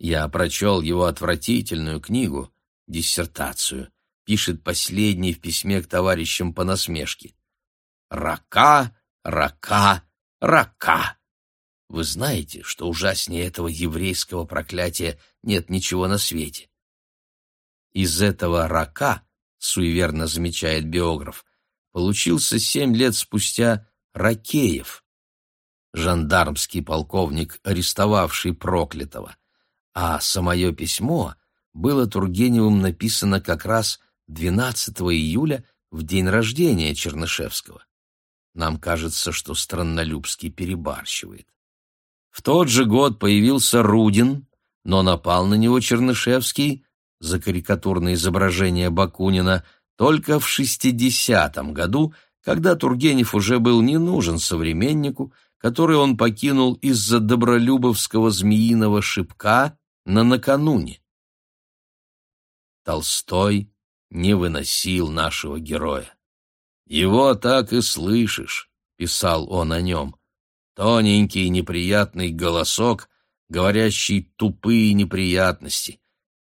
Я прочел его отвратительную книгу, диссертацию, пишет последний в письме к товарищам по насмешке. «Рака, рака, рака!» Вы знаете, что ужаснее этого еврейского проклятия нет ничего на свете. Из этого рака, суеверно замечает биограф, получился семь лет спустя Ракеев, жандармский полковник, арестовавший проклятого а самое письмо было Тургеневым написано как раз 12 июля в день рождения Чернышевского. Нам кажется, что Страннолюбский перебарщивает. В тот же год появился Рудин, но напал на него Чернышевский за карикатурное изображение Бакунина только в 60-м году, когда Тургенев уже был не нужен современнику, который он покинул из-за добролюбовского змеиного шипка на накануне. Толстой не выносил нашего героя. «Его так и слышишь», — писал он о нем, — «тоненький неприятный голосок, говорящий тупые неприятности,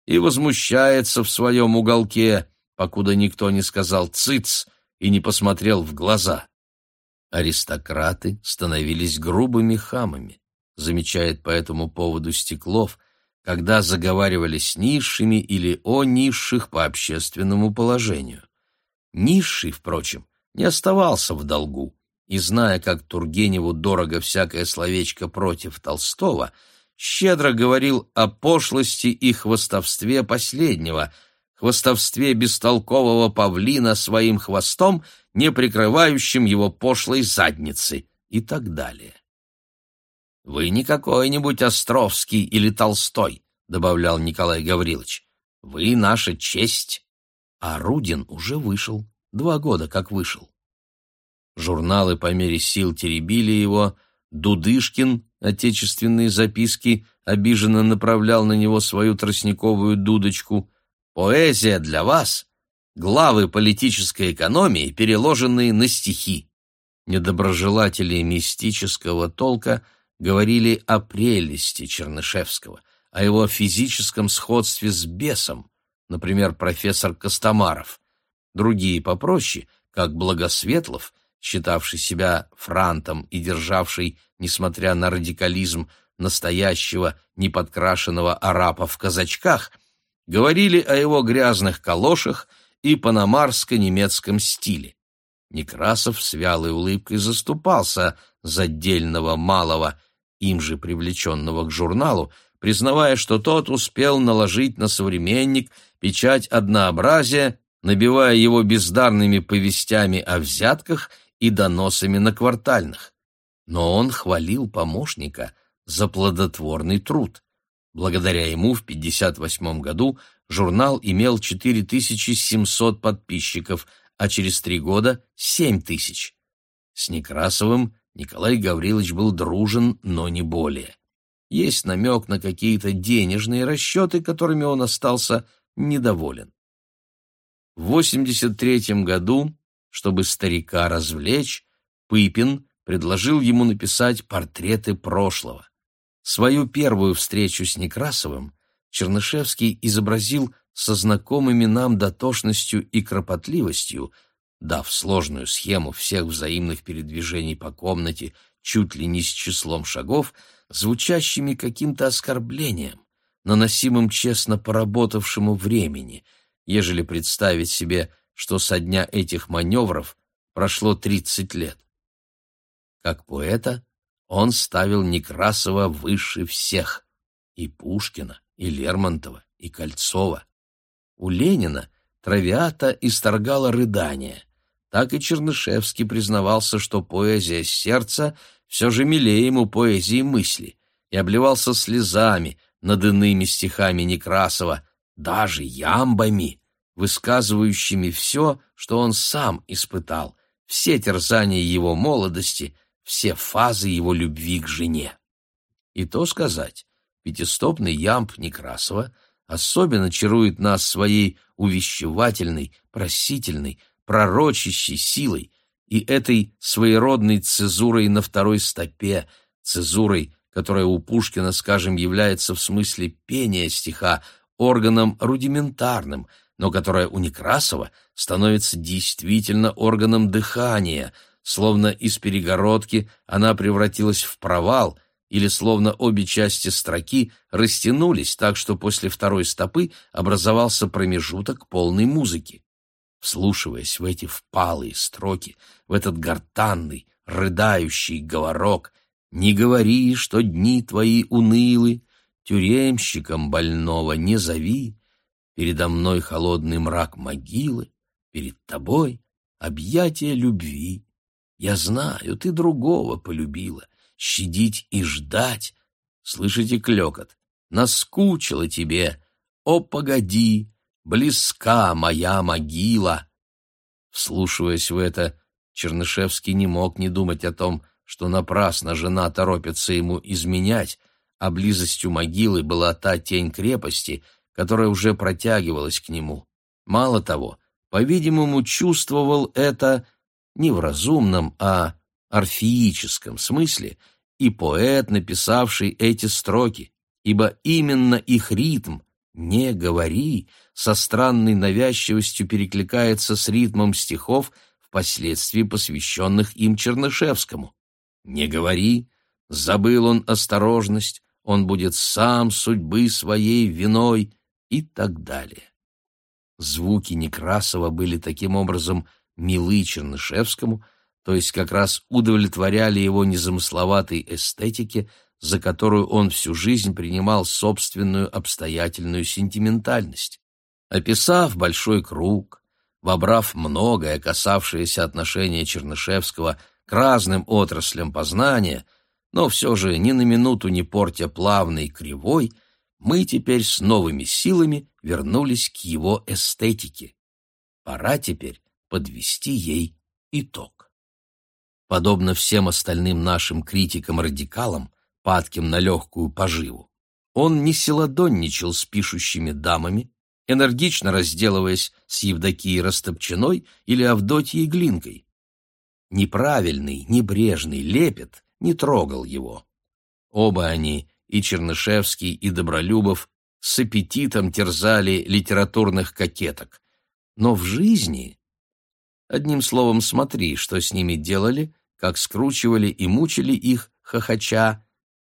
и возмущается в своем уголке, покуда никто не сказал «цыц» и не посмотрел в глаза». Аристократы становились грубыми хамами, замечает по этому поводу Стеклов, когда заговаривали с низшими или о низших по общественному положению. Низший, впрочем, не оставался в долгу, и, зная, как Тургеневу дорого всякое словечко против Толстого, щедро говорил о пошлости и хвостовстве последнего, хвостовстве бестолкового павлина своим хвостом, не прикрывающим его пошлой задницы и так далее. «Вы не какой-нибудь Островский или Толстой», — добавлял Николай Гаврилович. «Вы наша честь». А Рудин уже вышел, два года как вышел. Журналы по мере сил теребили его, Дудышкин, отечественные записки, обиженно направлял на него свою тростниковую дудочку. «Поэзия для вас — главы политической экономии, переложенные на стихи». Недоброжелатели мистического толка — говорили о прелести Чернышевского, о его физическом сходстве с бесом, например, профессор Костомаров. Другие попроще, как Благосветлов, считавший себя франтом и державший, несмотря на радикализм, настоящего неподкрашенного арапа в казачках, говорили о его грязных калошах и панамарско-немецком стиле. Некрасов с вялой улыбкой заступался за дельного малого, им же привлеченного к журналу, признавая, что тот успел наложить на современник печать однообразия, набивая его бездарными повестями о взятках и доносами на квартальных. Но он хвалил помощника за плодотворный труд. Благодаря ему в 1958 году журнал имел 4700 подписчиков, а через три года — 7000. С Некрасовым Николай Гаврилович был дружен, но не более. Есть намек на какие-то денежные расчеты, которыми он остался недоволен. В 83 году, чтобы старика развлечь, Пыпин предложил ему написать портреты прошлого. Свою первую встречу с Некрасовым Чернышевский изобразил со знакомыми нам дотошностью и кропотливостью, дав сложную схему всех взаимных передвижений по комнате чуть ли не с числом шагов, звучащими каким-то оскорблением, наносимым честно поработавшему времени, ежели представить себе, что со дня этих маневров прошло тридцать лет. Как поэта он ставил Некрасова выше всех, и Пушкина, и Лермонтова, и Кольцова. У Ленина Травиата исторгала рыдания — так и Чернышевский признавался, что поэзия сердца все же милее ему поэзии мысли, и обливался слезами над иными стихами Некрасова, даже ямбами, высказывающими все, что он сам испытал, все терзания его молодости, все фазы его любви к жене. И то сказать, пятистопный ямб Некрасова особенно чарует нас своей увещевательной, просительной, пророчащей силой и этой своеродной цезурой на второй стопе, цезурой, которое у Пушкина, скажем, является в смысле пения стиха органом рудиментарным, но которое у Некрасова становится действительно органом дыхания, словно из перегородки она превратилась в провал, или словно обе части строки растянулись так, что после второй стопы образовался промежуток полной музыки. Вслушиваясь в эти впалые строки, в этот гортанный, рыдающий говорок, не говори, что дни твои унылы, тюремщиком больного не зови, передо мной холодный мрак могилы, перед тобой объятия любви. Я знаю, ты другого полюбила, щадить и ждать. Слышите клёкот? Наскучило тебе. О, погоди, близка моя могила. Вслушиваясь в это, Чернышевский не мог не думать о том, что напрасно жена торопится ему изменять, а близостью могилы была та тень крепости, которая уже протягивалась к нему. Мало того, по-видимому, чувствовал это не в разумном, а орфеическом смысле и поэт, написавший эти строки, ибо именно их ритм «не говори» со странной навязчивостью перекликается с ритмом стихов, впоследствии посвященных им Чернышевскому. «Не говори», забыл он осторожность, он будет сам судьбы своей виной и так далее. Звуки Некрасова были таким образом милы Чернышевскому, то есть как раз удовлетворяли его незамысловатой эстетике, за которую он всю жизнь принимал собственную обстоятельную сентиментальность. Описав большой круг, вобрав многое, касавшееся отношения Чернышевского к разным отраслям познания, но все же ни на минуту не портя плавный кривой, мы теперь с новыми силами вернулись к его эстетике. Пора теперь подвести ей итог. Подобно всем остальным нашим критикам-радикалам, падким на легкую поживу, он не селадонничал с пишущими дамами, энергично разделываясь с Евдокией Растопчиной или Авдотьей Глинкой. Неправильный, небрежный лепет не трогал его. Оба они, и Чернышевский, и Добролюбов, с аппетитом терзали литературных кокеток. Но в жизни Одним словом, смотри, что с ними делали, как скручивали и мучили их, хохоча.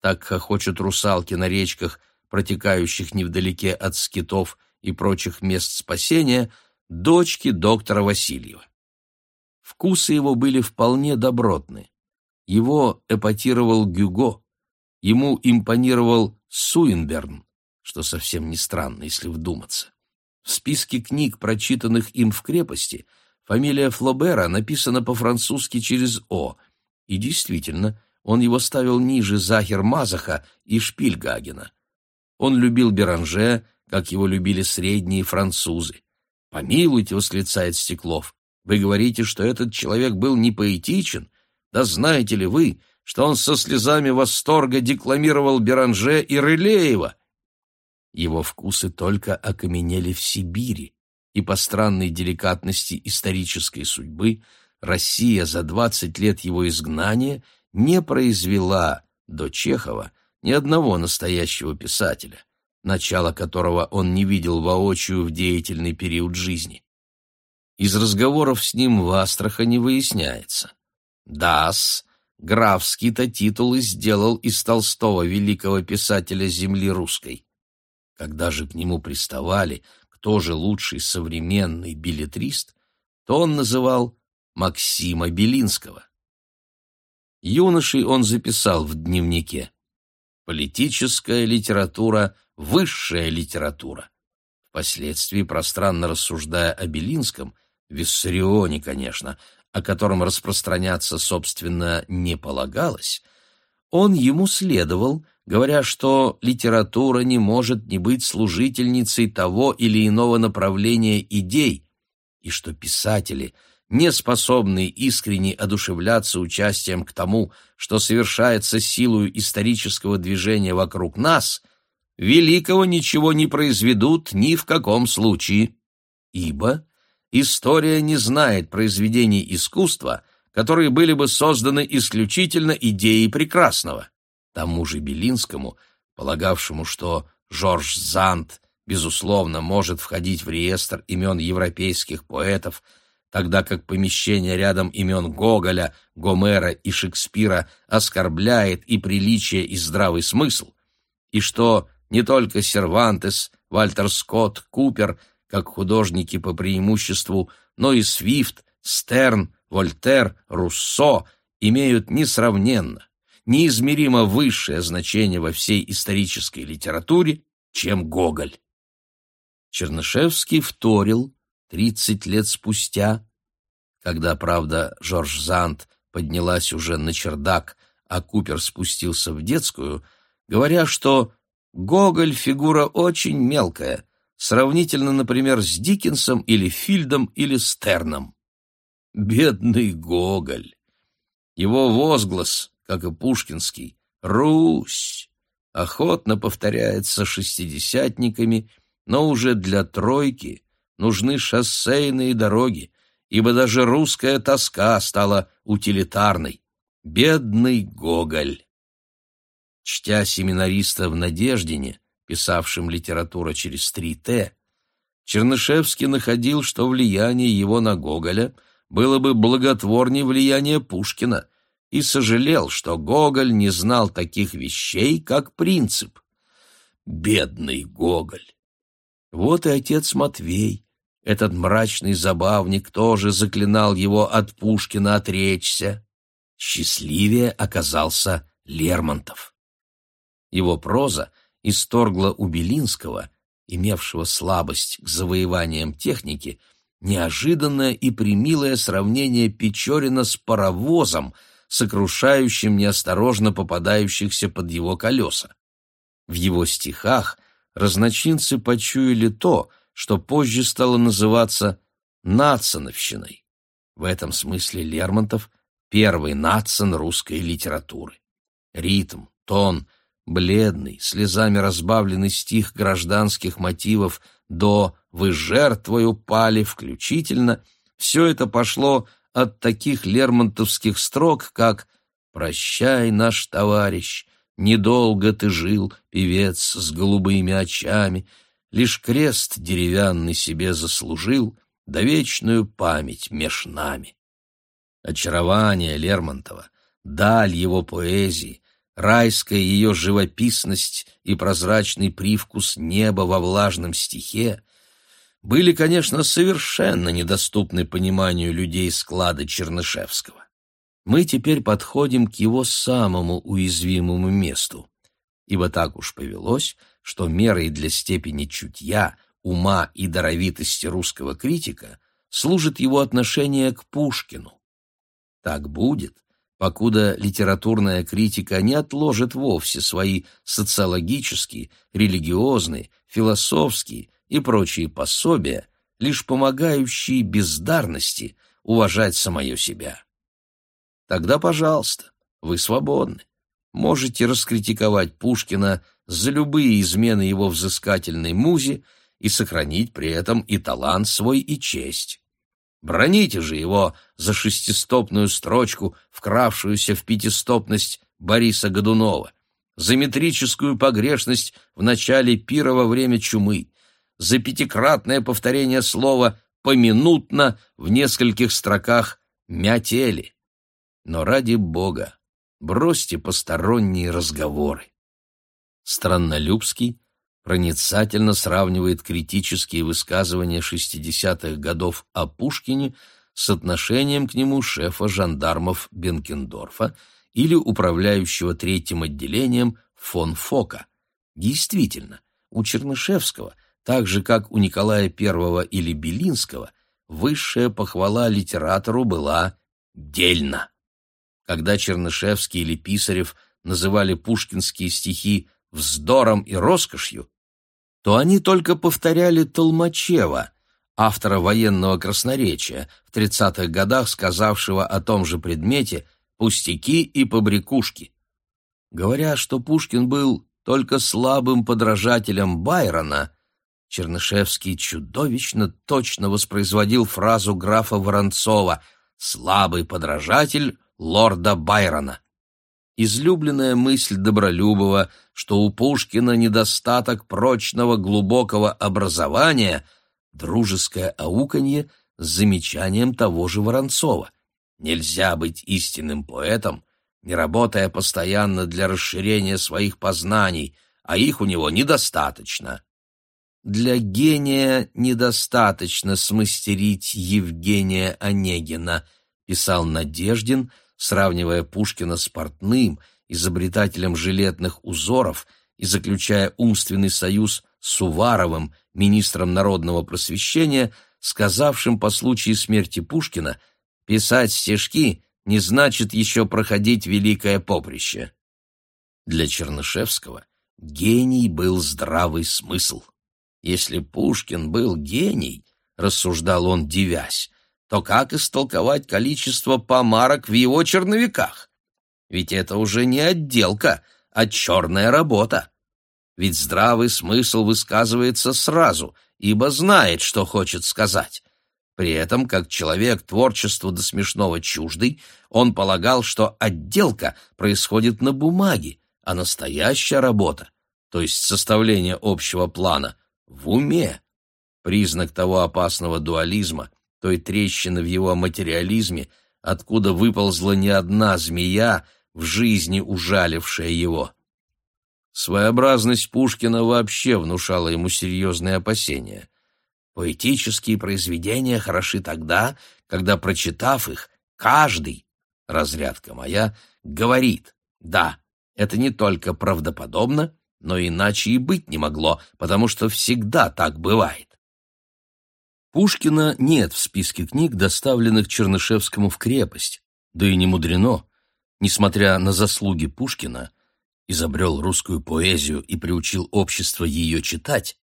Так хохочут русалки на речках, протекающих невдалеке от скитов и прочих мест спасения, дочки доктора Васильева. Вкусы его были вполне добротны. Его эпатировал Гюго, ему импонировал Суинберн, что совсем не странно, если вдуматься. В списке книг, прочитанных им в крепости – Фамилия Флобера написана по-французски через «о», и действительно, он его ставил ниже Захер Мазаха и Шпильгагена. Он любил Беранже, как его любили средние французы. «Помилуйте», — восклицает Стеклов, — «вы говорите, что этот человек был не поэтичен? Да знаете ли вы, что он со слезами восторга декламировал Беранже и Рылеева?» Его вкусы только окаменели в Сибири, и по странной деликатности исторической судьбы Россия за 20 лет его изгнания не произвела до Чехова ни одного настоящего писателя, начало которого он не видел воочию в деятельный период жизни. Из разговоров с ним в Астрахани выясняется. Дас, графский-то титулы сделал из Толстого великого писателя земли русской. Когда же к нему приставали, кто же лучший современный билетрист, то он называл Максима Белинского. Юношей он записал в дневнике «Политическая литература – высшая литература». Впоследствии, пространно рассуждая о Белинском, Виссарионе, конечно, о котором распространяться, собственно, не полагалось, он ему следовал – говоря, что литература не может не быть служительницей того или иного направления идей, и что писатели, не способные искренне одушевляться участием к тому, что совершается силою исторического движения вокруг нас, великого ничего не произведут ни в каком случае. Ибо история не знает произведений искусства, которые были бы созданы исключительно идеей прекрасного. Тому же Белинскому, полагавшему, что Жорж Зант, безусловно, может входить в реестр имен европейских поэтов, тогда как помещение рядом имен Гоголя, Гомера и Шекспира оскорбляет и приличие, и здравый смысл, и что не только Сервантес, Вальтер Скотт, Купер, как художники по преимуществу, но и Свифт, Стерн, Вольтер, Руссо имеют несравненно, неизмеримо высшее значение во всей исторической литературе, чем Гоголь. Чернышевский вторил тридцать лет спустя, когда, правда, Жорж Зант поднялась уже на чердак, а Купер спустился в детскую, говоря, что Гоголь — фигура очень мелкая, сравнительно, например, с Диккенсом или Фильдом или Стерном. Бедный Гоголь! Его возглас, как и пушкинский, «Русь!» охотно повторяется шестидесятниками, но уже для тройки нужны шоссейные дороги, ибо даже русская тоска стала утилитарной. Бедный Гоголь! Чтя семинариста в Надеждине, писавшим литература через три «Т», Чернышевский находил, что влияние его на Гоголя было бы благотворнее влияния Пушкина, и сожалел, что Гоголь не знал таких вещей, как принцип. Бедный Гоголь! Вот и отец Матвей, этот мрачный забавник, тоже заклинал его от Пушкина отречься. Счастливее оказался Лермонтов. Его проза исторгла у Белинского, имевшего слабость к завоеваниям техники, неожиданное и примилое сравнение Печорина с паровозом, сокрушающим неосторожно попадающихся под его колеса. В его стихах разночинцы почуяли то, что позже стало называться нациновщиной. В этом смысле Лермонтов — первый нацин русской литературы. Ритм, тон — бледный, слезами разбавленный стих гражданских мотивов до «Вы жертвою пали» включительно, все это пошло от таких лермонтовских строк, как «Прощай, наш товарищ, недолго ты жил, певец с голубыми очами, лишь крест деревянный себе заслужил, да вечную память меж нами». Очарование Лермонтова, даль его поэзии, райская ее живописность и прозрачный привкус неба во влажном стихе были, конечно, совершенно недоступны пониманию людей склада Чернышевского. Мы теперь подходим к его самому уязвимому месту, ибо так уж повелось, что мерой для степени чутья, ума и даровитости русского критика служит его отношение к Пушкину. Так будет, покуда литературная критика не отложит вовсе свои социологические, религиозные, философские и прочие пособия, лишь помогающие бездарности уважать самое себя. Тогда, пожалуйста, вы свободны. Можете раскритиковать Пушкина за любые измены его взыскательной музе и сохранить при этом и талант свой, и честь. Броните же его за шестистопную строчку, вкравшуюся в пятистопность Бориса Годунова, за метрическую погрешность в начале пира время чумы, за пятикратное повторение слова «поминутно» в нескольких строках «мятели». Но ради бога, бросьте посторонние разговоры. Страннолюбский проницательно сравнивает критические высказывания 60-х годов о Пушкине с отношением к нему шефа жандармов Бенкендорфа или управляющего третьим отделением фон Фока. Действительно, у Чернышевского, так же как у Николая I или Белинского, высшая похвала литератору была дельна. Когда Чернышевский или Писарев называли пушкинские стихи вздором и роскошью, то они только повторяли Толмачева, автора военного красноречия, в 30-х годах сказавшего о том же предмете «пустяки и побрякушки». Говоря, что Пушкин был только слабым подражателем Байрона, Чернышевский чудовищно точно воспроизводил фразу графа Воронцова «слабый подражатель лорда Байрона». излюбленная мысль Добролюбова, что у Пушкина недостаток прочного глубокого образования, дружеское ауканье с замечанием того же Воронцова. Нельзя быть истинным поэтом, не работая постоянно для расширения своих познаний, а их у него недостаточно. Для гения недостаточно смастерить Евгения Онегина, писал Надеждин, сравнивая Пушкина с портным, изобретателем жилетных узоров и заключая умственный союз с Уваровым, министром народного просвещения, сказавшим по случаю смерти Пушкина «писать стишки не значит еще проходить великое поприще». Для Чернышевского гений был здравый смысл. Если Пушкин был гений, рассуждал он, дивясь, то как истолковать количество помарок в его черновиках? Ведь это уже не отделка, а черная работа. Ведь здравый смысл высказывается сразу, ибо знает, что хочет сказать. При этом, как человек творчеству до смешного чуждый, он полагал, что отделка происходит на бумаге, а настоящая работа, то есть составление общего плана, в уме. Признак того опасного дуализма, той трещины в его материализме, откуда выползла не одна змея, в жизни ужалившая его. Своеобразность Пушкина вообще внушала ему серьезные опасения. Поэтические произведения хороши тогда, когда, прочитав их, каждый, разрядка моя, говорит «да, это не только правдоподобно, но иначе и быть не могло, потому что всегда так бывает. Пушкина нет в списке книг, доставленных Чернышевскому в крепость, да и не мудрено. Несмотря на заслуги Пушкина, изобрел русскую поэзию и приучил общество ее читать,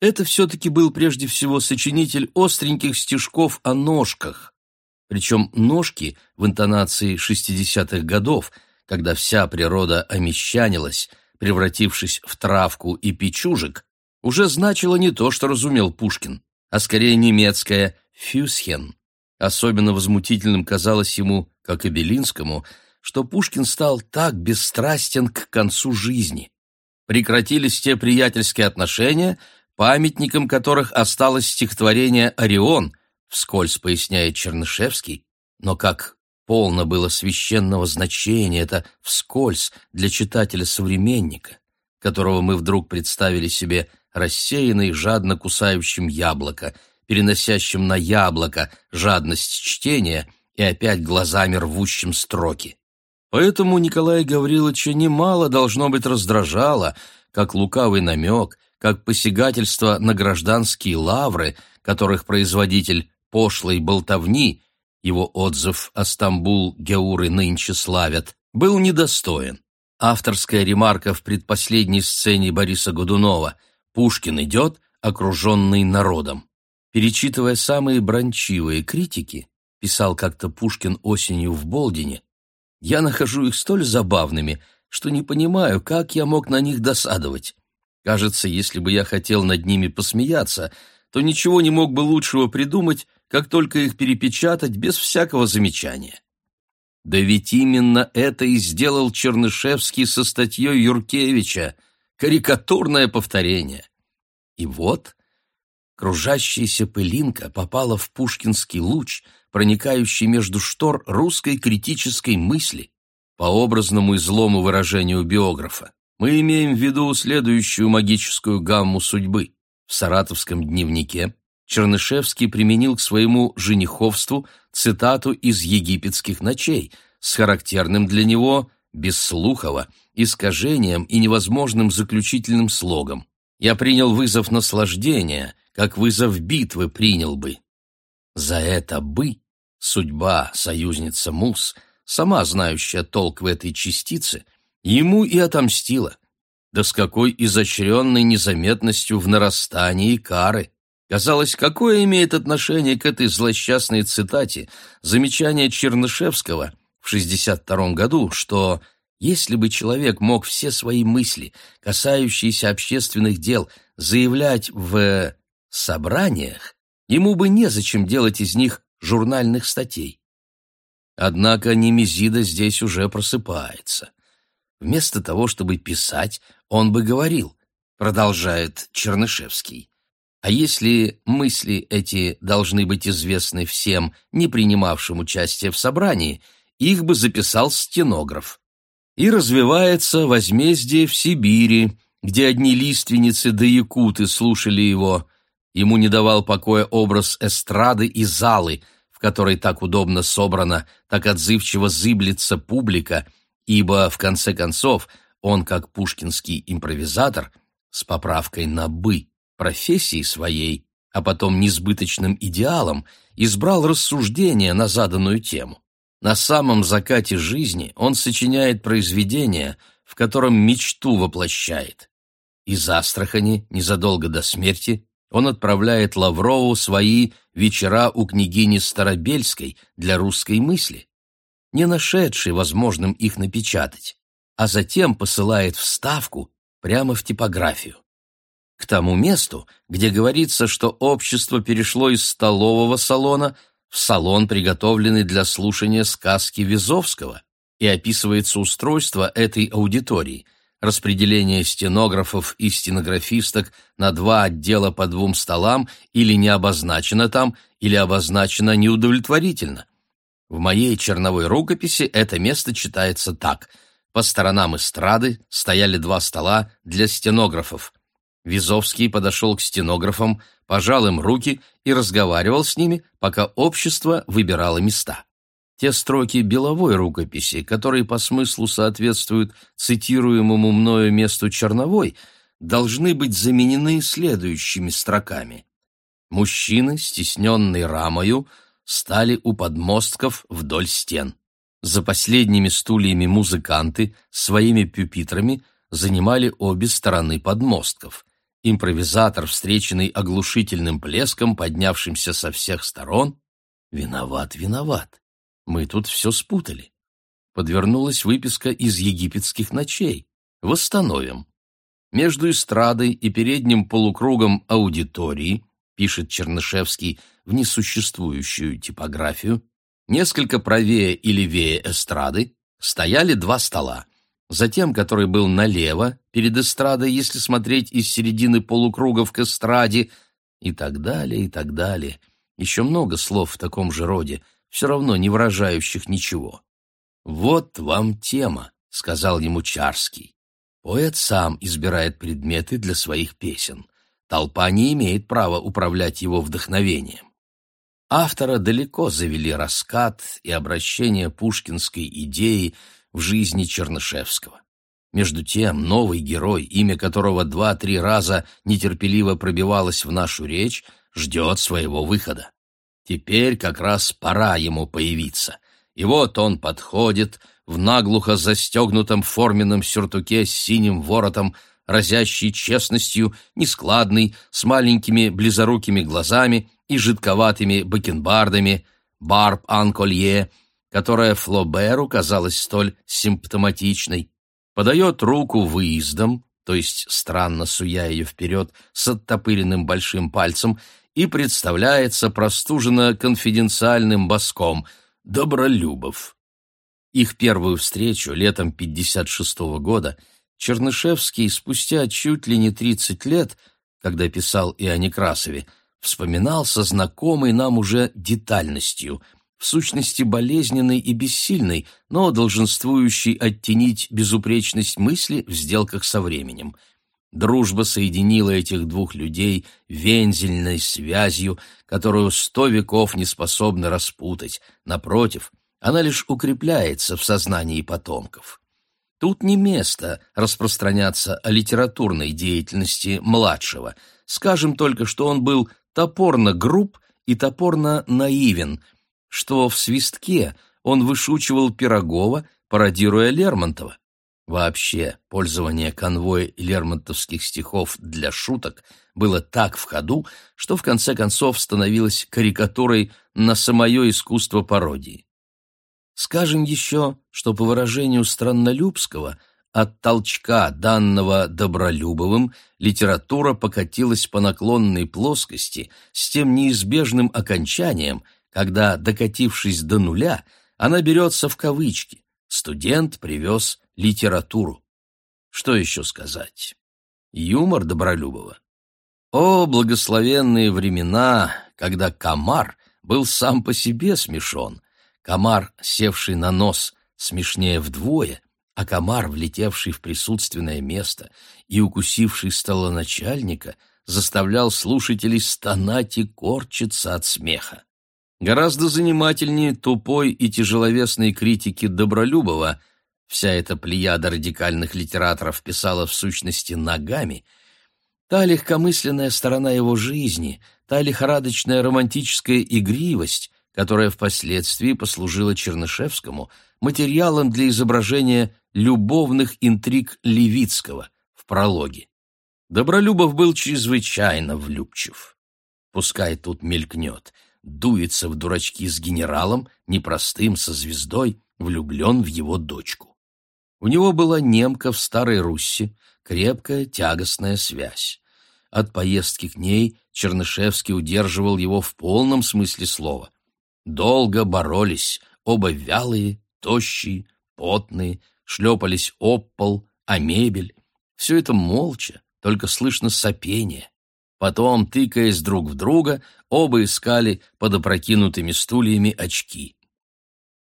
это все-таки был прежде всего сочинитель остреньких стишков о ножках. Причем ножки в интонации шестидесятых годов, когда вся природа омещанилась, превратившись в травку и печужек, уже значило не то, что разумел Пушкин, а скорее немецкое «фюсхен». Особенно возмутительным казалось ему, как и Белинскому, что Пушкин стал так бесстрастен к концу жизни. Прекратились те приятельские отношения, памятником которых осталось стихотворение «Орион», вскользь поясняет Чернышевский, но как полно было священного значения это вскользь для читателя-современника, которого мы вдруг представили себе рассеянный, жадно кусающим яблоко, переносящим на яблоко жадность чтения и опять глазами рвущим строки. Поэтому Николая Гавриловича немало должно быть раздражало, как лукавый намек, как посягательство на гражданские лавры, которых производитель пошлой болтовни его отзыв о Стамбул Геуры нынче славят, был недостоин. Авторская ремарка в предпоследней сцене Бориса Годунова «Пушкин идет, окруженный народом». Перечитывая самые брончивые критики, писал как-то Пушкин осенью в Болдине, я нахожу их столь забавными, что не понимаю, как я мог на них досадовать. Кажется, если бы я хотел над ними посмеяться, то ничего не мог бы лучшего придумать, как только их перепечатать без всякого замечания. Да ведь именно это и сделал Чернышевский со статьей Юркевича, карикатурное повторение. И вот кружащаяся пылинка попала в пушкинский луч, проникающий между штор русской критической мысли, по образному и злому выражению биографа. Мы имеем в виду следующую магическую гамму судьбы. В саратовском дневнике Чернышевский применил к своему жениховству цитату из «Египетских ночей» с характерным для него, бесслухово, искажением и невозможным заключительным слогом. «Я принял вызов наслаждения, как вызов битвы принял бы». За это «бы» судьба, союзница Мус, сама знающая толк в этой частице, ему и отомстила. Да с какой изощренной незаметностью в нарастании кары! Казалось, какое имеет отношение к этой злосчастной цитате замечание Чернышевского в 62 году, что если бы человек мог все свои мысли, касающиеся общественных дел, заявлять в собраниях, ему бы незачем делать из них журнальных статей. Однако Немезида здесь уже просыпается. Вместо того, чтобы писать, он бы говорил, продолжает Чернышевский. А если мысли эти должны быть известны всем, не принимавшим участие в собрании, их бы записал стенограф. И развивается возмездие в Сибири, где одни лиственницы да якуты слушали его. Ему не давал покоя образ эстрады и залы, в которой так удобно собрана, так отзывчиво зыблется публика, ибо, в конце концов, он, как пушкинский импровизатор, с поправкой на «бы», профессии своей, а потом несбыточным идеалом, избрал рассуждение на заданную тему. На самом закате жизни он сочиняет произведение, в котором мечту воплощает. Из Астрахани, незадолго до смерти, он отправляет Лаврову свои «Вечера у княгини Старобельской» для русской мысли, не нашедший возможным их напечатать, а затем посылает вставку прямо в типографию к тому месту, где говорится, что общество перешло из столового салона в салон, приготовленный для слушания сказки Визовского, и описывается устройство этой аудитории, распределение стенографов и стенографисток на два отдела по двум столам или не обозначено там, или обозначено неудовлетворительно. В моей черновой рукописи это место читается так. По сторонам эстрады стояли два стола для стенографов – Визовский подошел к стенографам, пожал им руки и разговаривал с ними, пока общество выбирало места. Те строки беловой рукописи, которые по смыслу соответствуют цитируемому мною месту черновой, должны быть заменены следующими строками. Мужчины, стесненные рамою, стали у подмостков вдоль стен. За последними стульями музыканты своими пюпитрами занимали обе стороны подмостков. Импровизатор, встреченный оглушительным плеском, поднявшимся со всех сторон, виноват, виноват. Мы тут все спутали. Подвернулась выписка из египетских ночей. Восстановим. Между эстрадой и передним полукругом аудитории, пишет Чернышевский в несуществующую типографию, несколько правее и левее эстрады стояли два стола — затем который был налево, перед эстрадой, если смотреть из середины полукруга к эстраде, и так далее, и так далее. Еще много слов в таком же роде, все равно не выражающих ничего. «Вот вам тема», — сказал ему Чарский. Поэт сам избирает предметы для своих песен. Толпа не имеет права управлять его вдохновением. Автора далеко завели раскат и обращение пушкинской идеи в жизни Чернышевского. Между тем, новый герой, имя которого два-три раза нетерпеливо пробивалось в нашу речь, ждет своего выхода. Теперь как раз пора ему появиться. И вот он подходит в наглухо застегнутом форменном сюртуке с синим воротом, разящий честностью, нескладный, с маленькими близорукими глазами и жидковатыми бакенбардами, барб анколье — которая Флоберу казалась столь симптоматичной, подает руку выездом, то есть странно суя ее вперед с оттопыренным большим пальцем, и представляется простуженно конфиденциальным боском «Добролюбов». Их первую встречу летом 56 -го года Чернышевский спустя чуть ли не 30 лет, когда писал и о Некрасове, вспоминал со знакомой нам уже детальностью – в сущности болезненный и бессильный, но долженствующий оттенить безупречность мысли в сделках со временем. Дружба соединила этих двух людей вензельной связью, которую сто веков не способны распутать. Напротив, она лишь укрепляется в сознании потомков. Тут не место распространяться о литературной деятельности младшего. Скажем только, что он был топорно груб и топорно наивен – что в «Свистке» он вышучивал Пирогова, пародируя Лермонтова. Вообще, пользование конвоя лермонтовских стихов для шуток было так в ходу, что в конце концов становилось карикатурой на самое искусство пародии. Скажем еще, что по выражению Страннолюбского, от толчка, данного Добролюбовым, литература покатилась по наклонной плоскости с тем неизбежным окончанием – когда, докатившись до нуля, она берется в кавычки. Студент привез литературу. Что еще сказать? Юмор Добролюбова. О, благословенные времена, когда комар был сам по себе смешон. Комар, севший на нос, смешнее вдвое, а комар, влетевший в присутственное место и укусивший столоначальника, заставлял слушателей стонать и корчиться от смеха. Гораздо занимательнее тупой и тяжеловесной критики Добролюбова вся эта плеяда радикальных литераторов писала в сущности ногами, та легкомысленная сторона его жизни, та лихорадочная романтическая игривость, которая впоследствии послужила Чернышевскому материалом для изображения любовных интриг Левицкого в прологе. Добролюбов был чрезвычайно влюбчив. Пускай тут мелькнет, дуется в дурачки с генералом, непростым, со звездой, влюблен в его дочку. У него была немка в Старой Русси, крепкая, тягостная связь. От поездки к ней Чернышевский удерживал его в полном смысле слова. Долго боролись, оба вялые, тощие, потные, шлепались об пол, о мебель. Все это молча, только слышно сопение. Потом, тыкаясь друг в друга, оба искали под опрокинутыми стульями очки.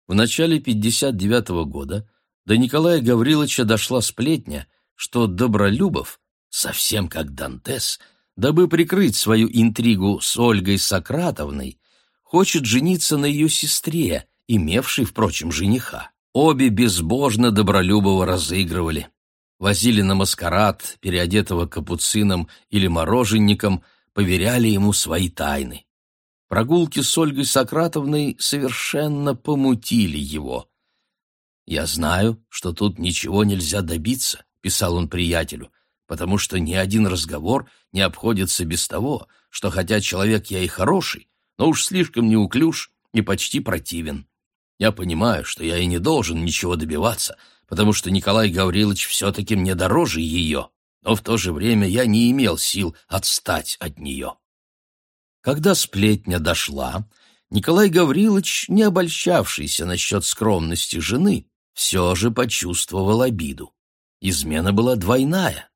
В начале 59 -го года до Николая Гавриловича дошла сплетня, что Добролюбов, совсем как Дантес, дабы прикрыть свою интригу с Ольгой Сократовной, хочет жениться на ее сестре, имевшей, впрочем, жениха. Обе безбожно Добролюбова разыгрывали. Возили на маскарад, переодетого капуцином или мороженником, поверяли ему свои тайны. Прогулки с Ольгой Сократовной совершенно помутили его. «Я знаю, что тут ничего нельзя добиться», — писал он приятелю, «потому что ни один разговор не обходится без того, что хотя человек я и хороший, но уж слишком неуклюж и почти противен. Я понимаю, что я и не должен ничего добиваться, потому что Николай Гаврилович все-таки мне дороже ее, но в то же время я не имел сил отстать от нее. Когда сплетня дошла, Николай Гаврилович, не обольщавшийся насчет скромности жены, все же почувствовал обиду. Измена была двойная.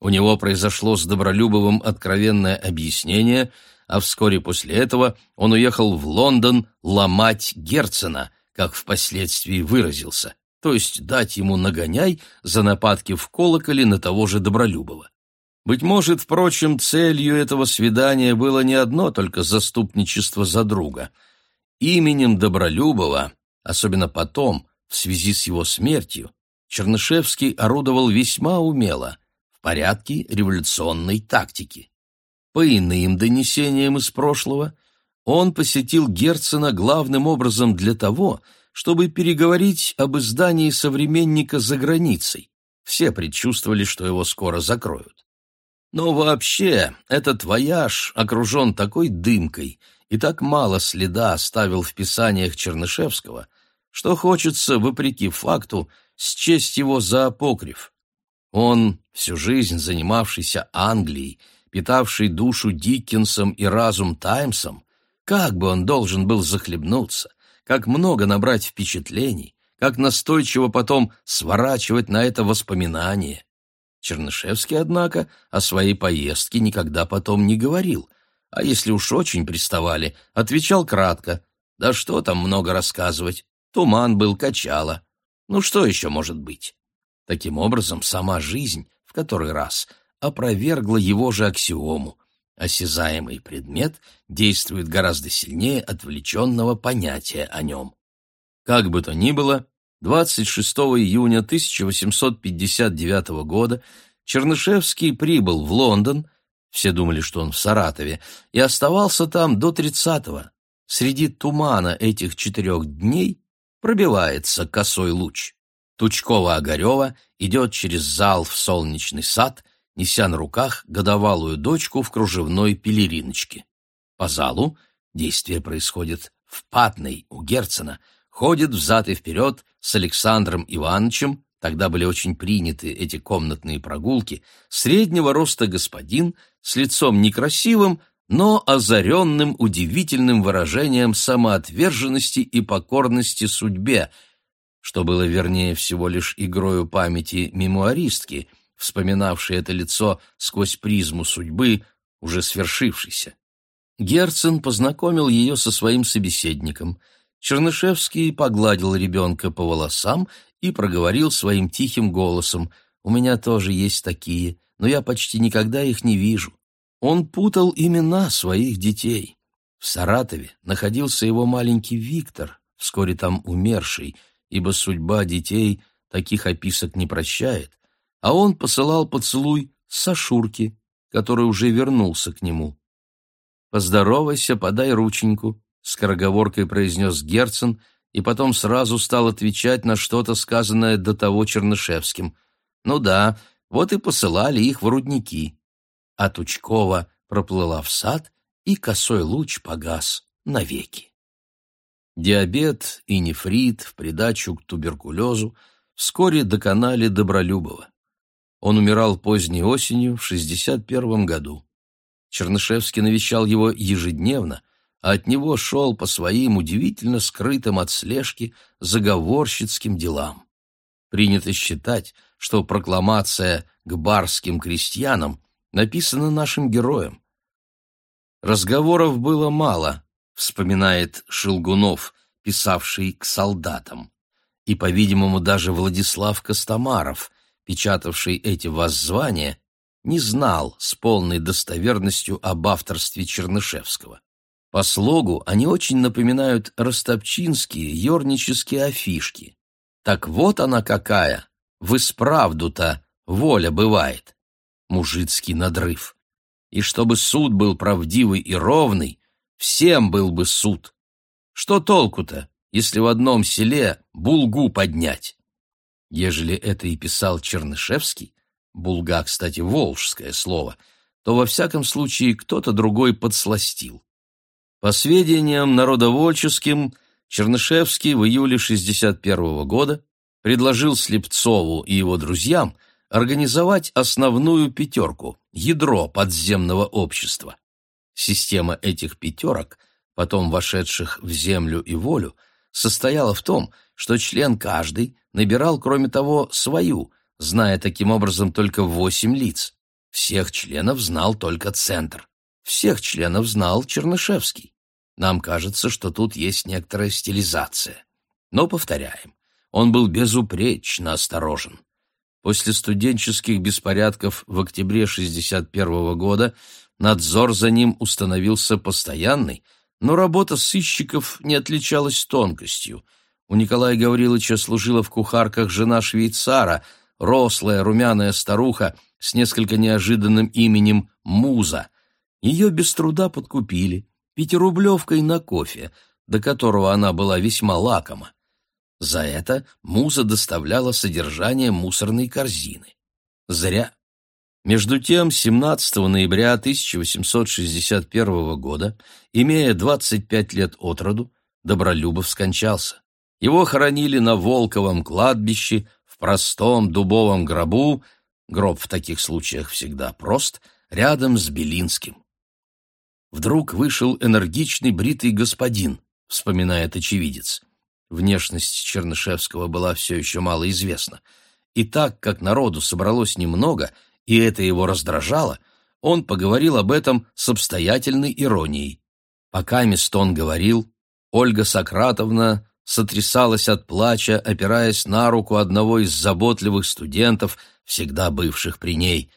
У него произошло с Добролюбовым откровенное объяснение — а вскоре после этого он уехал в Лондон ломать Герцена, как впоследствии выразился, то есть дать ему нагоняй за нападки в колоколе на того же Добролюбова. Быть может, впрочем, целью этого свидания было не одно только заступничество за друга. Именем Добролюбова, особенно потом, в связи с его смертью, Чернышевский орудовал весьма умело, в порядке революционной тактики. По иным донесениям из прошлого, он посетил Герцена главным образом для того, чтобы переговорить об издании «Современника» за границей. Все предчувствовали, что его скоро закроют. Но вообще, этот вояж окружен такой дымкой и так мало следа оставил в писаниях Чернышевского, что хочется, вопреки факту, счесть его за апокриф. Он, всю жизнь занимавшийся Англией, питавший душу Диккенсом и разум Таймсом, как бы он должен был захлебнуться, как много набрать впечатлений, как настойчиво потом сворачивать на это воспоминание. Чернышевский, однако, о своей поездке никогда потом не говорил, а если уж очень приставали, отвечал кратко. Да что там много рассказывать, туман был, качало. Ну что еще может быть? Таким образом, сама жизнь, в который раз — опровергла его же аксиому. Осязаемый предмет действует гораздо сильнее отвлеченного понятия о нем. Как бы то ни было, 26 июня 1859 года Чернышевский прибыл в Лондон, все думали, что он в Саратове, и оставался там до 30-го. Среди тумана этих четырех дней пробивается косой луч. Тучкова-Огарева идет через зал в солнечный сад — неся на руках годовалую дочку в кружевной пелериночке. По залу действие происходит в Патной у Герцена, ходит взад и вперед с Александром Ивановичем, тогда были очень приняты эти комнатные прогулки, среднего роста господин с лицом некрасивым, но озаренным удивительным выражением самоотверженности и покорности судьбе, что было вернее всего лишь игрою памяти мемуаристки, вспоминавшей это лицо сквозь призму судьбы, уже свершившейся. Герцен познакомил ее со своим собеседником. Чернышевский погладил ребенка по волосам и проговорил своим тихим голосом «У меня тоже есть такие, но я почти никогда их не вижу». Он путал имена своих детей. В Саратове находился его маленький Виктор, вскоре там умерший, ибо судьба детей таких описок не прощает, а он посылал поцелуй Сашурке, который уже вернулся к нему. «Поздоровайся, подай рученьку», — скороговоркой произнес Герцен, и потом сразу стал отвечать на что-то, сказанное до того Чернышевским. «Ну да, вот и посылали их в рудники». А Тучкова проплыла в сад, и косой луч погас навеки. Диабет и нефрит в придачу к туберкулезу вскоре доконали Добролюбова. Он умирал поздней осенью в 61 году. Чернышевский навещал его ежедневно, а от него шел по своим удивительно скрытым от слежки заговорщицким делам. Принято считать, что прокламация к барским крестьянам написана нашим героем, Разговоров было мало, вспоминает Шелгунов, писавший к солдатам. И, по-видимому, даже Владислав Костомаров, печатавший эти воззвания, не знал с полной достоверностью об авторстве Чернышевского. По слогу они очень напоминают ростопчинские ернические афишки. Так вот она какая, в исправду-то воля бывает. Мужицкий надрыв и чтобы суд был правдивый и ровный, всем был бы суд. Что толку-то, если в одном селе булгу поднять? Ежели это и писал Чернышевский, булга, кстати, волжское слово, то во всяком случае кто-то другой подсластил. По сведениям народовольческим, Чернышевский в июле 61 года предложил Слепцову и его друзьям организовать основную пятерку, ядро подземного общества. Система этих пятерок, потом вошедших в землю и волю, состояла в том, что член каждый набирал, кроме того, свою, зная таким образом только восемь лиц. Всех членов знал только Центр. Всех членов знал Чернышевский. Нам кажется, что тут есть некоторая стилизация. Но, повторяем, он был безупречно осторожен. После студенческих беспорядков в октябре 1961 года надзор за ним установился постоянный, но работа сыщиков не отличалась тонкостью. У Николая Гавриловича служила в кухарках жена швейцара, рослая румяная старуха с несколько неожиданным именем Муза. Ее без труда подкупили пятирублевкой на кофе, до которого она была весьма лакома. За это муза доставляла содержание мусорной корзины. Зря. Между тем, 17 ноября 1861 года, имея 25 лет от роду, Добролюбов скончался. Его хоронили на Волковом кладбище, в простом дубовом гробу, гроб в таких случаях всегда прост, рядом с Белинским. Вдруг вышел энергичный бритый господин, вспоминает очевидец. Внешность Чернышевского была все еще мало известна. И так как народу собралось немного, и это его раздражало, он поговорил об этом с обстоятельной иронией. Пока Мистон говорил, Ольга Сократовна сотрясалась от плача, опираясь на руку одного из заботливых студентов, всегда бывших при ней.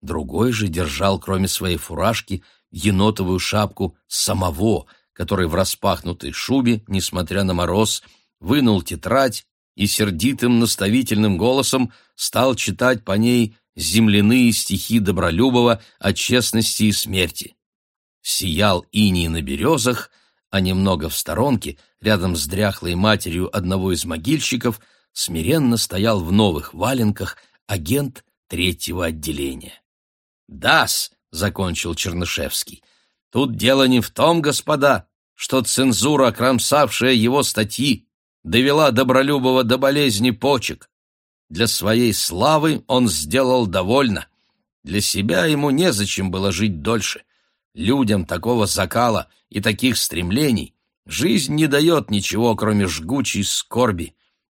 Другой же держал, кроме своей фуражки, енотовую шапку самого — который в распахнутой шубе, несмотря на мороз, вынул тетрадь и сердитым наставительным голосом стал читать по ней земляные стихи Добролюбова о честности и смерти. Сиял иней на березах, а немного в сторонке, рядом с дряхлой матерью одного из могильщиков, смиренно стоял в новых валенках агент третьего отделения. «Дас!» — закончил Чернышевский. Тут дело не в том, господа, что цензура, кромсавшая его статьи, довела Добролюбова до болезни почек. Для своей славы он сделал довольно. Для себя ему незачем было жить дольше. Людям такого закала и таких стремлений жизнь не дает ничего, кроме жгучей скорби.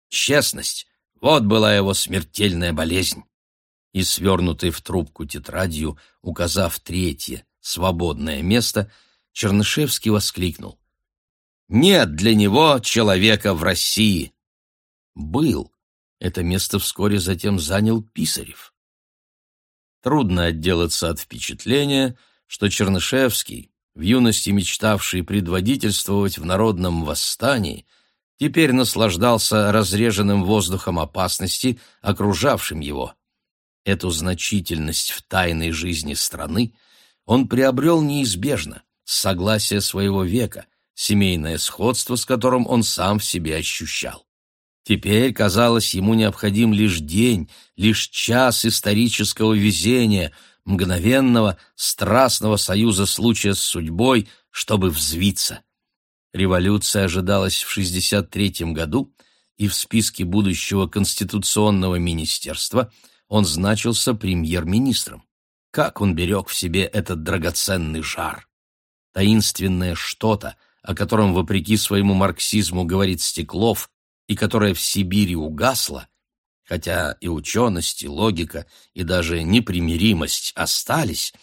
честность — вот была его смертельная болезнь. И свернутой в трубку тетрадью, указав третье, свободное место, Чернышевский воскликнул. «Нет для него человека в России!» Был. Это место вскоре затем занял Писарев. Трудно отделаться от впечатления, что Чернышевский, в юности мечтавший предводительствовать в народном восстании, теперь наслаждался разреженным воздухом опасности, окружавшим его. Эту значительность в тайной жизни страны он приобрел неизбежно, с согласия своего века, семейное сходство, с которым он сам в себе ощущал. Теперь, казалось, ему необходим лишь день, лишь час исторического везения — мгновенного, страстного союза случая с судьбой, чтобы взвиться. Революция ожидалась в 63 году, и в списке будущего Конституционного министерства он значился премьер-министром. Как он берег в себе этот драгоценный жар! Таинственное что-то, о котором, вопреки своему марксизму, говорит Стеклов, и которое в Сибири угасло, хотя и ученость, и логика, и даже непримиримость остались,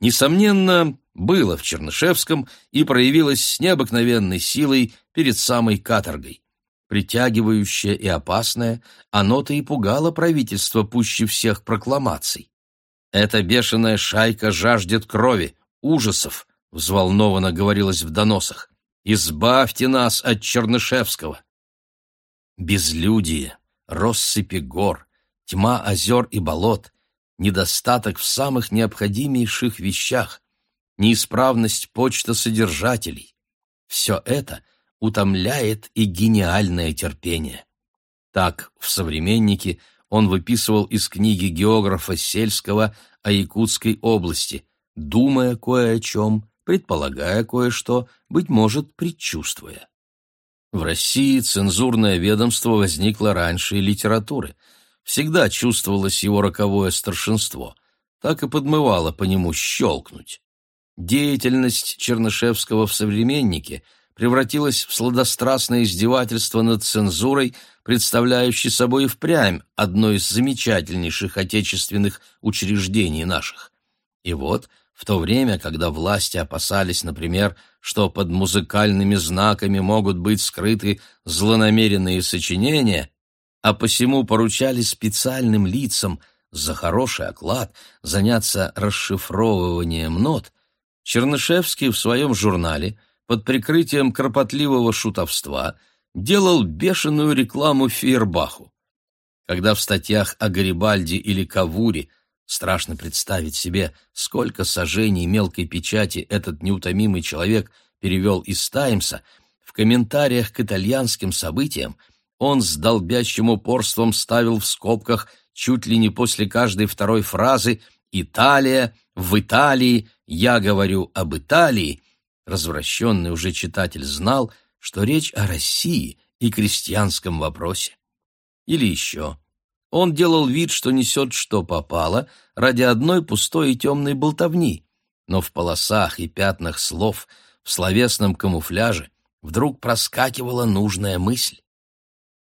несомненно, было в Чернышевском и проявилось с необыкновенной силой перед самой каторгой. Притягивающее и опасное, оно-то и пугало правительство пуще всех прокламаций. «Эта бешеная шайка жаждет крови, ужасов», — взволнованно говорилось в доносах. «Избавьте нас от Чернышевского». Безлюдие, россыпи гор, тьма озер и болот, недостаток в самых необходимейших вещах, неисправность почтосодержателей. Все это утомляет и гениальное терпение. Так, в «Современнике» он выписывал из книги географа Сельского о Якутской области, думая кое о чем, предполагая кое-что, быть может, предчувствуя. В России цензурное ведомство возникло раньше литературы. Всегда чувствовалось его роковое старшинство. Так и подмывало по нему щелкнуть. Деятельность Чернышевского в «Современнике» превратилась в сладострастное издевательство над цензурой, представляющей собой впрямь одно из замечательнейших отечественных учреждений наших. И вот в то время, когда власти опасались, например, что под музыкальными знаками могут быть скрыты злонамеренные сочинения, а посему поручали специальным лицам за хороший оклад заняться расшифровыванием нот, Чернышевский в своем журнале под прикрытием кропотливого шутовства делал бешеную рекламу Фейербаху. Когда в статьях о Гарибальде или Кавуре Страшно представить себе, сколько сожжений мелкой печати этот неутомимый человек перевел из «Таймса», в комментариях к итальянским событиям он с долбящим упорством ставил в скобках чуть ли не после каждой второй фразы «Италия», «В Италии», «Я говорю об Италии». Развращенный уже читатель знал, что речь о России и крестьянском вопросе. Или еще он делал вид, что несет что попало, ради одной пустой и темной болтовни, но в полосах и пятнах слов, в словесном камуфляже вдруг проскакивала нужная мысль.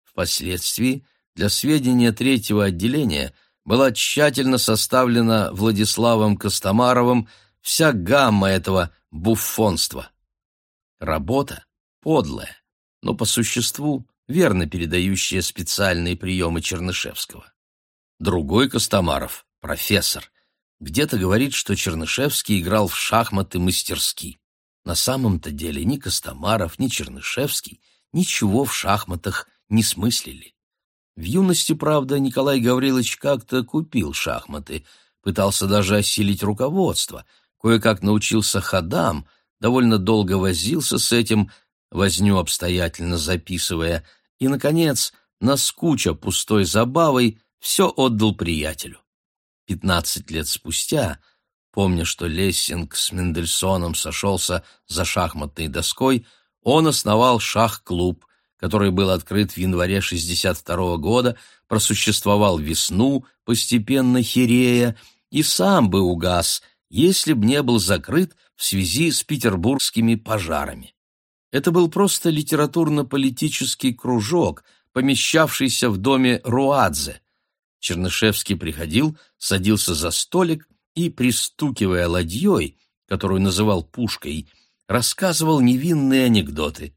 Впоследствии для сведения третьего отделения была тщательно составлена Владиславом Костомаровым вся гамма этого буффонства. Работа подлая, но по существу верно передающая специальные приемы Чернышевского. Другой Костомаров, профессор, где-то говорит, что Чернышевский играл в шахматы мастерски. На самом-то деле ни Костомаров, ни Чернышевский ничего в шахматах не смыслили. В юности, правда, Николай Гаврилович как-то купил шахматы, пытался даже осилить руководство, кое-как научился ходам, довольно долго возился с этим, возню обстоятельно записывая – и, наконец, наскуча пустой забавой, все отдал приятелю. Пятнадцать лет спустя, помня, что Лессинг с Мендельсоном сошелся за шахматной доской, он основал шах-клуб, который был открыт в январе 62 -го года, просуществовал весну, постепенно херея, и сам бы угас, если б не был закрыт в связи с петербургскими пожарами. Это был просто литературно-политический кружок, помещавшийся в доме Руадзе. Чернышевский приходил, садился за столик и, пристукивая ладьей, которую называл пушкой, рассказывал невинные анекдоты.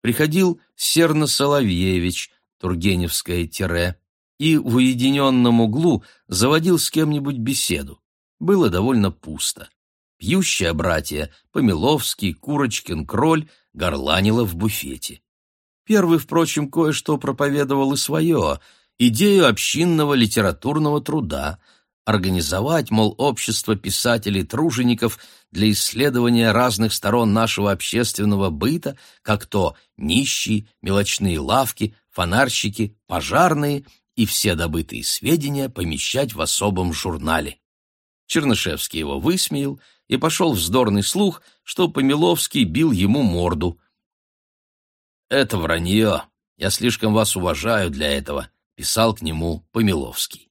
Приходил Серна Соловьевич, Тургеневское тире, и в уединенном углу заводил с кем-нибудь беседу. Было довольно пусто. Пьющие братья Помиловский, Курочкин, Кроль горланило в буфете. Первый, впрочем, кое-что проповедовал и свое, идею общинного литературного труда, организовать, мол, общество писателей-тружеников для исследования разных сторон нашего общественного быта, как то нищие, мелочные лавки, фонарщики, пожарные и все добытые сведения помещать в особом журнале. Чернышевский его высмеял, и пошел вздорный слух, что Помиловский бил ему морду. «Это вранье. Я слишком вас уважаю для этого», — писал к нему Помиловский.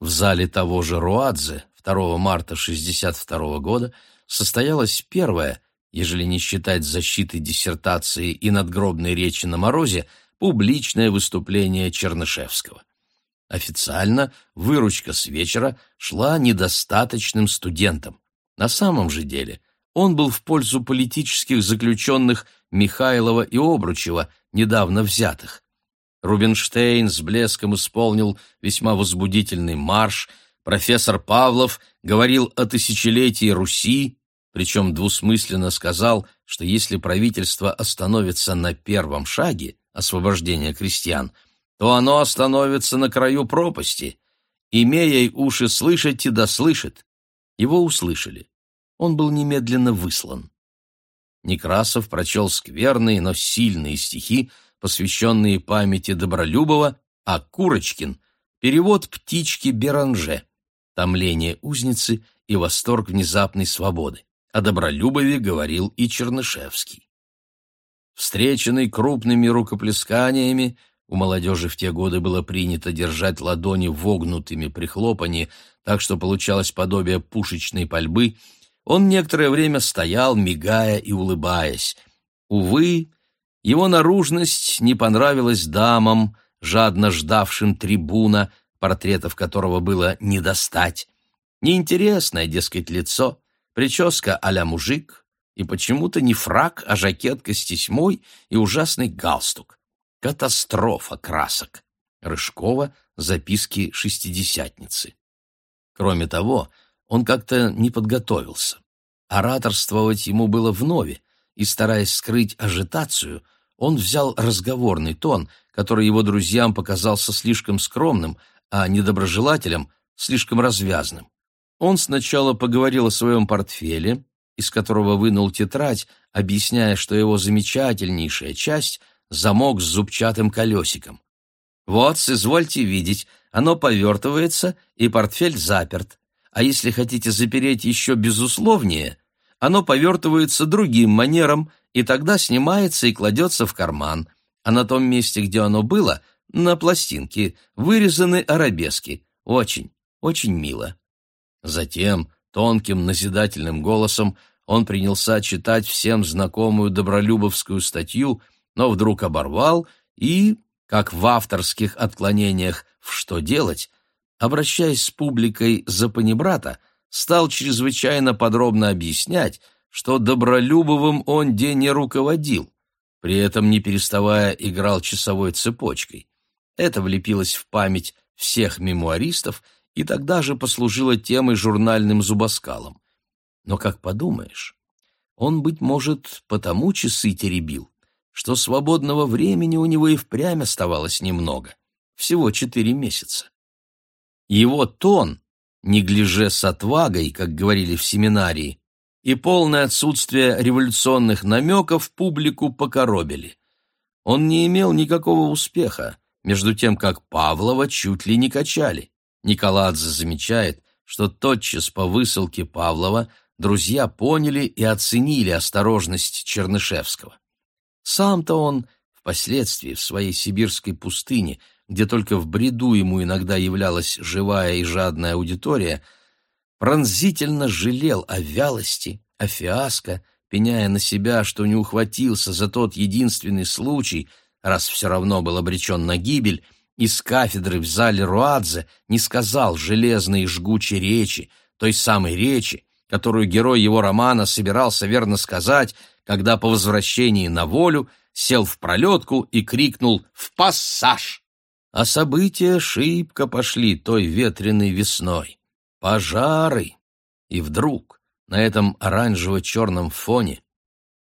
В зале того же Руадзе 2 марта 1962 года состоялась первая, ежели не считать защиты диссертации и надгробной речи на морозе, публичное выступление Чернышевского. Официально выручка с вечера шла недостаточным студентам. На самом же деле он был в пользу политических заключенных Михайлова и Обручева, недавно взятых. Рубинштейн с блеском исполнил весьма возбудительный марш, профессор Павлов говорил о тысячелетии Руси, причем двусмысленно сказал, что если правительство остановится на первом шаге, освобождения крестьян, то оно остановится на краю пропасти. Имея уши слышать, и дослышит. Его услышали. Он был немедленно выслан. Некрасов прочел скверные, но сильные стихи, посвященные памяти Добролюбова, а Курочкин — перевод «Птички Беранже», томление узницы и восторг внезапной свободы. О Добролюбове говорил и Чернышевский. Встреченный крупными рукоплесканиями, у молодежи в те годы было принято держать ладони вогнутыми при хлопании, так что получалось подобие пушечной пальбы, он некоторое время стоял, мигая и улыбаясь. Увы, его наружность не понравилась дамам, жадно ждавшим трибуна, портретов которого было не достать. Неинтересное, дескать, лицо, прическа а-ля мужик, и почему-то не фрак, а жакетка с тесьмой и ужасный галстук. Катастрофа красок. Рыжкова «Записки шестидесятницы». Кроме того, он как-то не подготовился. Ораторствовать ему было вновь, и, стараясь скрыть ажитацию, он взял разговорный тон, который его друзьям показался слишком скромным, а недоброжелателям — слишком развязным. Он сначала поговорил о своем портфеле, из которого вынул тетрадь, объясняя, что его замечательнейшая часть — замок с зубчатым колесиком. «Вот, извольте видеть, оно повертывается, и портфель заперт. А если хотите запереть еще безусловнее, оно повертывается другим манером, и тогда снимается и кладется в карман. А на том месте, где оно было, на пластинке, вырезаны арабески. Очень, очень мило». Затем Тонким, назидательным голосом он принялся читать всем знакомую добролюбовскую статью, но вдруг оборвал и, как в авторских отклонениях «В что делать?», обращаясь с публикой за панибрата, стал чрезвычайно подробно объяснять, что Добролюбовым он день не руководил, при этом не переставая играл часовой цепочкой. Это влепилось в память всех мемуаристов и тогда же послужила темой журнальным зубоскалом. Но как подумаешь, он, быть может, потому часы теребил, что свободного времени у него и впрямь оставалось немного, всего четыре месяца. Его тон, неглиже с отвагой, как говорили в семинарии, и полное отсутствие революционных намеков публику покоробили. Он не имел никакого успеха, между тем как Павлова чуть ли не качали. Николадзе замечает, что тотчас по высылке Павлова друзья поняли и оценили осторожность Чернышевского. Сам-то он впоследствии в своей сибирской пустыне, где только в бреду ему иногда являлась живая и жадная аудитория, пронзительно жалел о вялости, о фиаско, пеняя на себя, что не ухватился за тот единственный случай, раз все равно был обречен на гибель, из кафедры в зале Руадзе не сказал железной и жгучей речи, той самой речи, которую герой его романа собирался верно сказать, когда по возвращении на волю сел в пролетку и крикнул «В пассаж!». А события шибко пошли той ветреной весной. Пожары! И вдруг на этом оранжево-черном фоне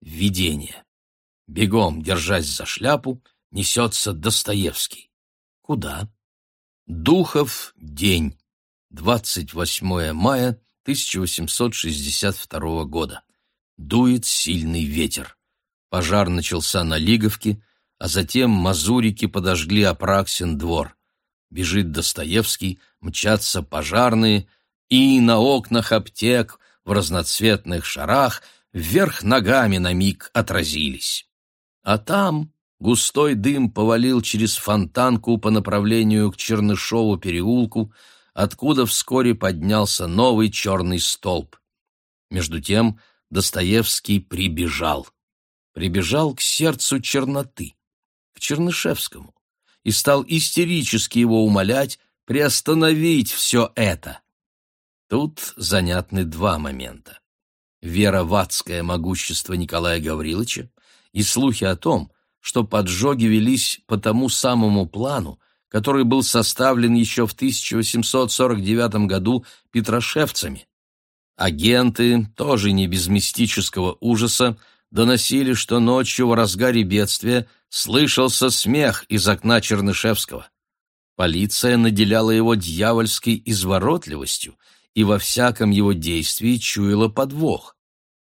видение. Бегом, держась за шляпу, несется Достоевский. Куда? Духов день. 28 мая 1862 года. Дует сильный ветер. Пожар начался на Лиговке, а затем мазурики подожгли Апраксин двор. Бежит Достоевский, мчатся пожарные, и на окнах аптек в разноцветных шарах вверх ногами на миг отразились. А там густой дым повалил через фонтанку по направлению к Чернышову переулку, откуда вскоре поднялся новый черный столб. Между тем Достоевский прибежал. Прибежал к сердцу черноты, к Чернышевскому, и стал истерически его умолять приостановить все это. Тут занятны два момента. Вера в адское могущество Николая Гавриловича и слухи о том, что поджоги велись по тому самому плану, который был составлен еще в 1849 году петрошевцами. Агенты, тоже не без мистического ужаса, доносили, что ночью в разгаре бедствия слышался смех из окна Чернышевского. Полиция наделяла его дьявольской изворотливостью и во всяком его действии чуяла подвох.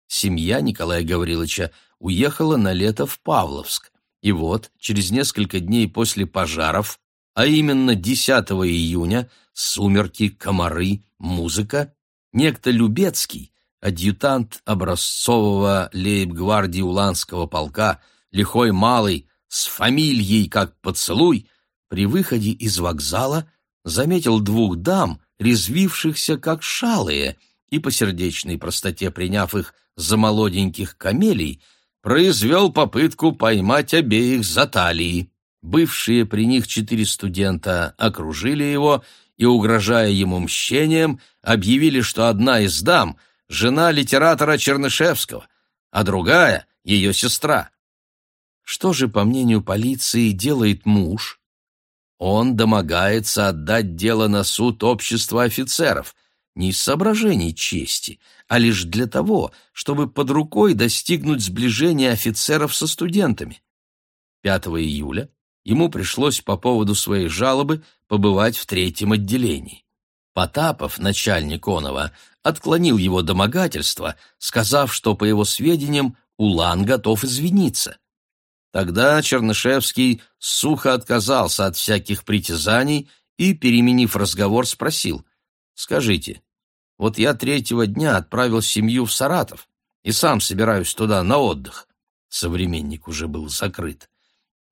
Семья Николая Гавриловича уехала на лето в Павловск, и вот, через несколько дней после пожаров, а именно 10 июня, сумерки, комары, музыка, некто Любецкий, адъютант образцового лейб-гвардии Уланского полка, лихой малый, с фамильей как поцелуй, при выходе из вокзала заметил двух дам, резвившихся как шалые, и по сердечной простоте приняв их за молоденьких камелий, произвел попытку поймать обеих за талии. Бывшие при них четыре студента окружили его и, угрожая ему мщением, объявили, что одна из дам — жена литератора Чернышевского, а другая — ее сестра. Что же, по мнению полиции, делает муж? Он домогается отдать дело на суд общества офицеров, не из соображений чести, а лишь для того, чтобы под рукой достигнуть сближения офицеров со студентами. 5 июля ему пришлось по поводу своей жалобы побывать в третьем отделении. Потапов, начальник Онова, отклонил его домогательство, сказав, что, по его сведениям, Улан готов извиниться. Тогда Чернышевский сухо отказался от всяких притязаний и, переменив разговор, спросил, «Скажите, вот я третьего дня отправил семью в Саратов и сам собираюсь туда на отдых». Современник уже был закрыт.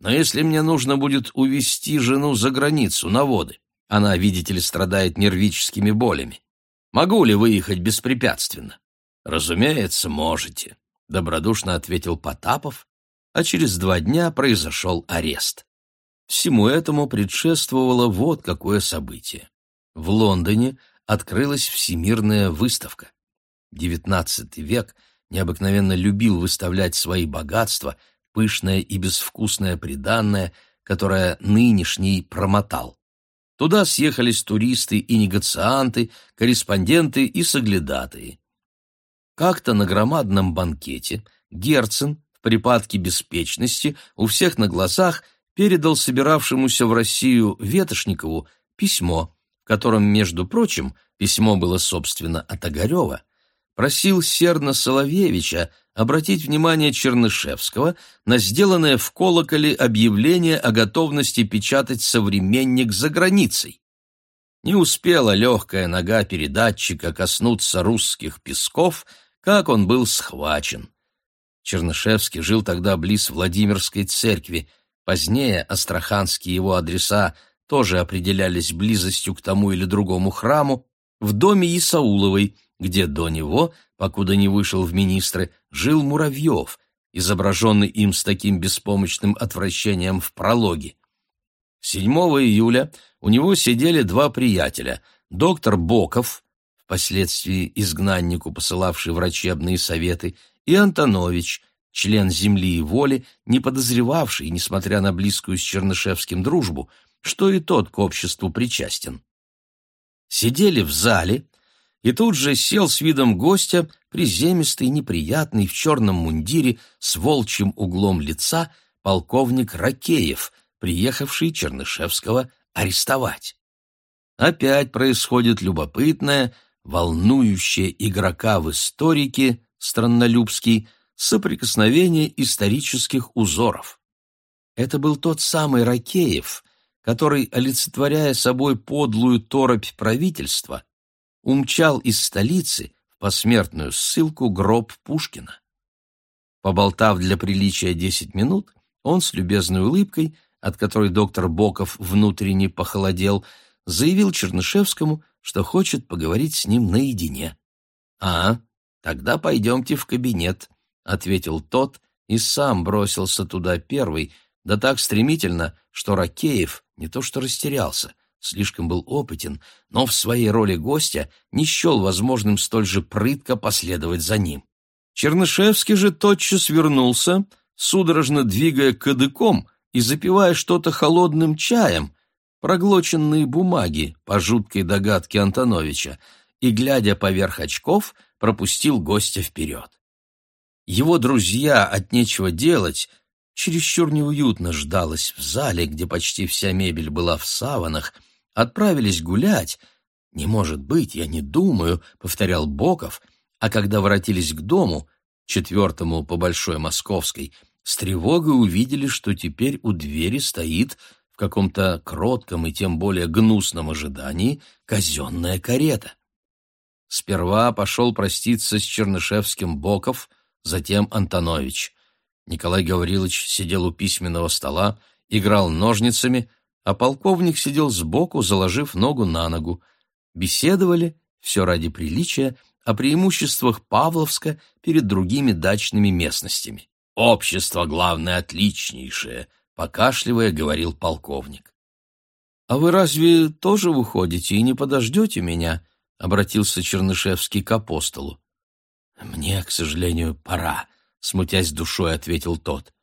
Но если мне нужно будет увезти жену за границу, на воды, она, видите ли, страдает нервическими болями, могу ли выехать беспрепятственно? Разумеется, можете, — добродушно ответил Потапов, а через два дня произошел арест. Всему этому предшествовало вот какое событие. В Лондоне открылась Всемирная выставка. XIX век необыкновенно любил выставлять свои богатства пышное и безвкусное приданное, которое нынешний промотал. Туда съехались туристы и негацианты, корреспонденты и соглядатые. Как-то на громадном банкете Герцен в припадке беспечности у всех на глазах передал собиравшемуся в Россию Ветошникову письмо, в котором, между прочим, письмо было, собственно, от Огарева, просил Серна Соловьевича обратить внимание Чернышевского на сделанное в колоколе объявление о готовности печатать «Современник» за границей. Не успела легкая нога передатчика коснуться русских песков, как он был схвачен. Чернышевский жил тогда близ Владимирской церкви, позднее астраханские его адреса тоже определялись близостью к тому или другому храму, в доме Исауловой – где до него, покуда не вышел в министры, жил Муравьев, изображенный им с таким беспомощным отвращением в прологе. 7 июля у него сидели два приятеля – доктор Боков, впоследствии изгнаннику посылавший врачебные советы, и Антонович, член «Земли и воли», не подозревавший, несмотря на близкую с Чернышевским дружбу, что и тот к обществу причастен. Сидели в зале, и тут же сел с видом гостя, приземистый, неприятный, в черном мундире, с волчьим углом лица, полковник Ракеев, приехавший Чернышевского арестовать. Опять происходит любопытное, волнующее игрока в историке, страннолюбский, соприкосновение исторических узоров. Это был тот самый Ракеев, который, олицетворяя собой подлую торопь правительства, умчал из столицы в посмертную ссылку гроб Пушкина. Поболтав для приличия десять минут, он с любезной улыбкой, от которой доктор Боков внутренне похолодел, заявил Чернышевскому, что хочет поговорить с ним наедине. «А, тогда пойдемте в кабинет», — ответил тот и сам бросился туда первый, да так стремительно, что Ракеев не то что растерялся, слишком был опытен, но в своей роли гостя не счел возможным столь же прытко последовать за ним. Чернышевский же тотчас вернулся, судорожно двигая кадыком и запивая что-то холодным чаем, проглоченные бумаги, по жуткой догадке Антоновича, и, глядя поверх очков, пропустил гостя вперед. Его друзья от нечего делать чересчур неуютно ждалось в зале, где почти вся мебель была в саванах, отправились гулять. «Не может быть, я не думаю», — повторял Боков, а когда воротились к дому, четвертому по Большой Московской, с тревогой увидели, что теперь у двери стоит в каком-то кротком и тем более гнусном ожидании казенная карета. Сперва пошел проститься с Чернышевским Боков, затем Антонович. Николай Гаврилович сидел у письменного стола, играл ножницами, а полковник сидел сбоку, заложив ногу на ногу. Беседовали, все ради приличия, о преимуществах Павловска перед другими дачными местностями. «Общество, главное, отличнейшее», — покашливая, говорил полковник. «А вы разве тоже выходите и не подождете меня?» — обратился Чернышевский к апостолу. «Мне, к сожалению, пора», — смутясь душой, ответил тот.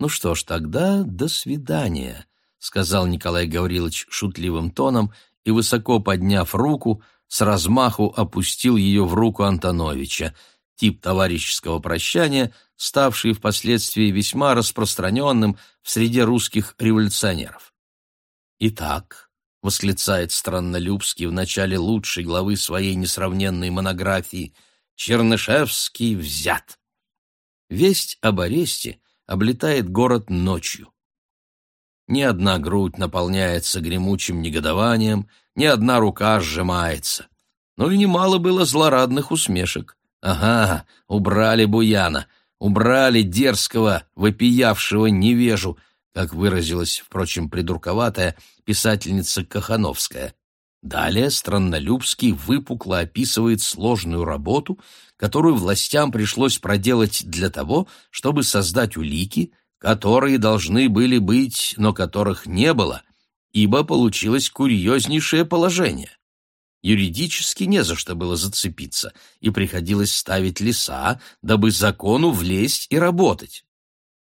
«Ну что ж, тогда до свидания», — сказал Николай Гаврилович шутливым тоном и, высоко подняв руку, с размаху опустил ее в руку Антоновича, тип товарищеского прощания, ставший впоследствии весьма распространенным в среде русских революционеров. «Итак», — восклицает Страннолюбский в начале лучшей главы своей несравненной монографии, «Чернышевский взят». Весть об аресте облетает город ночью. Ни одна грудь наполняется гремучим негодованием, ни одна рука сжимается. Но и немало было злорадных усмешек. Ага, убрали Буяна, убрали дерзкого, вопиявшего невежу, как выразилась, впрочем, придурковатая писательница Кахановская. Далее Страннолюбский выпукло описывает сложную работу, которую властям пришлось проделать для того, чтобы создать улики, которые должны были быть, но которых не было, ибо получилось курьезнейшее положение. Юридически не за что было зацепиться, и приходилось ставить леса, дабы закону влезть и работать.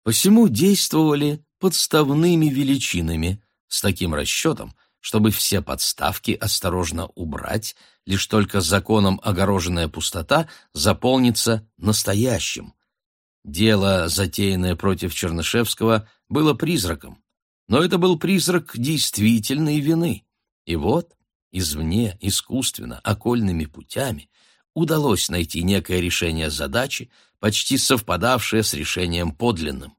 Посему действовали подставными величинами, с таким расчетом, чтобы все подставки осторожно убрать, лишь только законом огороженная пустота заполнится настоящим. Дело, затеянное против Чернышевского, было призраком. Но это был призрак действительной вины. И вот, извне, искусственно, окольными путями, удалось найти некое решение задачи, почти совпадавшее с решением подлинным.